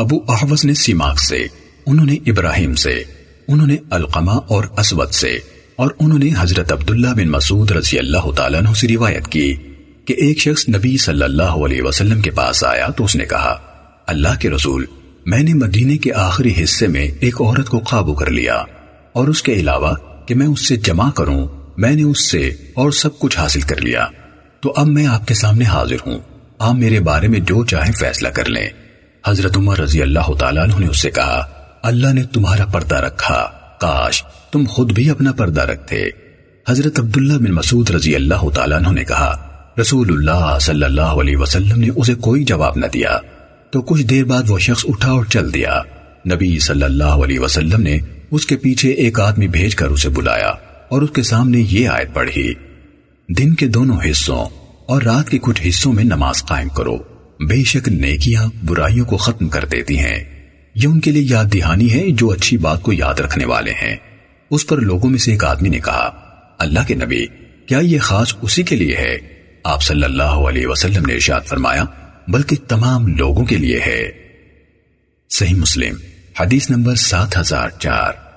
ابو احوز نے سیماک سے، انہوں نے ابراہیم سے، انہوں نے القمہ اور اسود سے، اور انہوں نے حضرت عبداللہ بن مسعود رضی اللہ تعالیٰ عنہ سے روایت کی کہ ایک شخص نبی صلی اللہ علیہ وسلم کے پاس آیا تو اس نے کہا، اللہ کے رسول، میں نے مدینے کے آخری حصے میں ایک عورت کو قابو کر لیا، اور اس کے علاوہ کہ میں اس سے جمع کروں، میں نے اس سے اور سب کچھ حاصل کر لیا۔ تو اب میں آپ کے سامنے حاضر ہوں۔ آپ میرے بارے میں جو چاہیں فیصلہ کر لیں۔ حضرت عمر رضی اللہ تعالیٰ عنہ نے اس سے کہا، اللہ نے تمہارا پردہ رکھا، کاش تم خود بھی اپنا پردہ رکھتے۔ حضرت عبداللہ بن مسعود رضی اللہ تعالیٰ عنہ نے کہا رسول اللہ صلی اللہ علیہ وسلم نے اسے کوئی جواب نہ دیا۔ تو کچھ دیر بعد وہ شخص اٹھا اور چل دیا۔ نبی صلی اللہ علیہ وسلم نے اس کے پیچھے ایک آدمی بھیج کر اسے بلایا اور اس کے سامنے یہ آیت پڑھی، دن کے دونوں حصوں اور رات کے کچھ حصوں میں نماز قائم کرو۔ بے شک نیکیاں برائیوں کو ختم کر دیتی ہیں۔ یہ ان کے لیے یاد دہانی ہے جو اچھی بات کو یاد رکھنے والے ہیں۔ اس پر لوگوں میں سے ایک آدمی نے کہا، اللہ کے نبی، کیا یہ خاص اسی کے لیے ہے؟ آپ صلی اللہ علیہ وسلم نے ارشاد فرمایا، بلکہ تمام لوگوں کے لیے ہے۔ صحیح مسلم، حدیث نمبر سات ہزار چار۔